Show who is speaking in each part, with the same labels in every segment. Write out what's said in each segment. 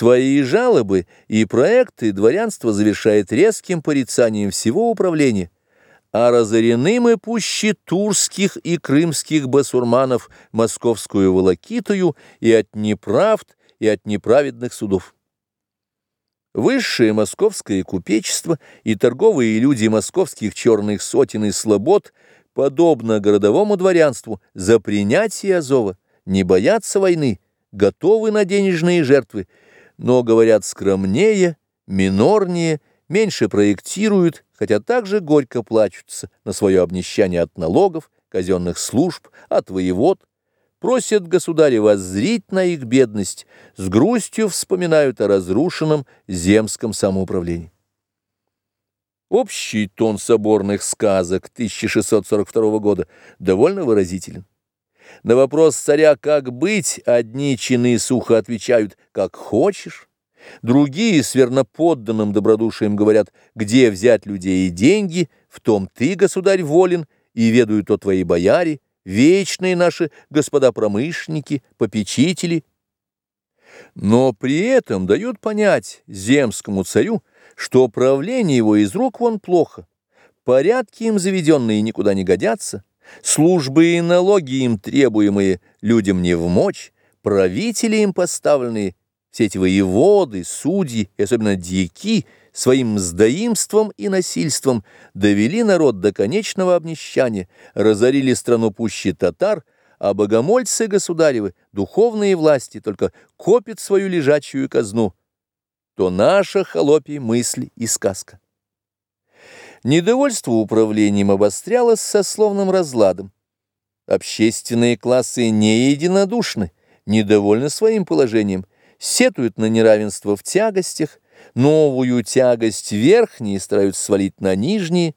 Speaker 1: Свои жалобы и проекты дворянство завершает резким порицанием всего управления, а разорены мы пуще турских и крымских басурманов московскую волокитую и от неправд, и от неправедных судов. Высшее московское купечество и торговые люди московских черных сотен и слобод, подобно городовому дворянству, за принятие Азова, не боятся войны, готовы на денежные жертвы, но говорят скромнее, минорнее, меньше проектируют, хотя также горько плачутся на свое обнищание от налогов, казенных служб, от воевод, просят государя воззрить на их бедность, с грустью вспоминают о разрушенном земском самоуправлении. Общий тон соборных сказок 1642 года довольно выразителен. На вопрос царя «как быть?» одни чины сухо отвечают «как хочешь», другие с верноподданным добродушием говорят «где взять людей и деньги, в том ты, государь, волен, и ведают о твоей бояре, вечные наши господа-промышленники, попечители». Но при этом дают понять земскому царю, что правление его из рук вон плохо, порядки им заведенные никуда не годятся, Службы и налоги им требуемые людям не в мочь, правители им поставленные, все эти воеводы, судьи и особенно дьяки, своим мздоимством и насильством довели народ до конечного обнищания, разорили страну пуще татар, а богомольцы государевы, духовные власти, только копят свою лежачую казну, то наша холопи мысль и сказка. Недовольство управлением обострялось сословным разладом. Общественные классы не единодушны, недовольны своим положением, сетуют на неравенство в тягостях, новую тягость верхние стараются свалить на нижние,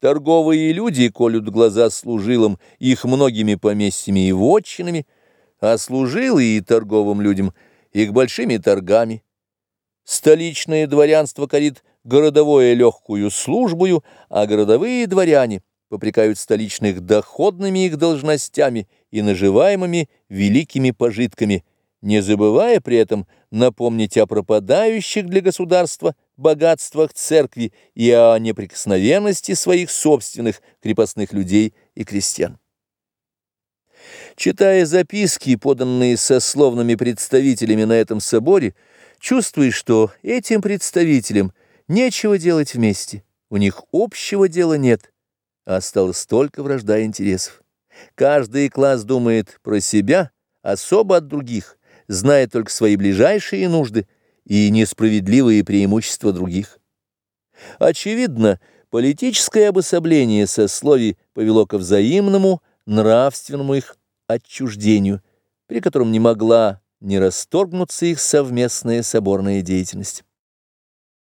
Speaker 1: торговые люди колют глаза служилым их многими поместьями и вотчинами, а служилые и торговым людям их большими торгами. Столичное дворянство корит городовое легкую службою, а городовые дворяне попрекают столичных доходными их должностями и наживаемыми великими пожитками, не забывая при этом напомнить о пропадающих для государства богатствах церкви и о неприкосновенности своих собственных крепостных людей и крестьян. Читая записки, поданные сословными представителями на этом соборе, чувствуешь, что этим представителям – Нечего делать вместе, у них общего дела нет, а осталось только вражда интересов. Каждый класс думает про себя, особо от других, зная только свои ближайшие нужды и несправедливые преимущества других. Очевидно, политическое обособление сословий повело ко взаимному нравственному их отчуждению, при котором не могла не расторгнуться их совместная соборная деятельность.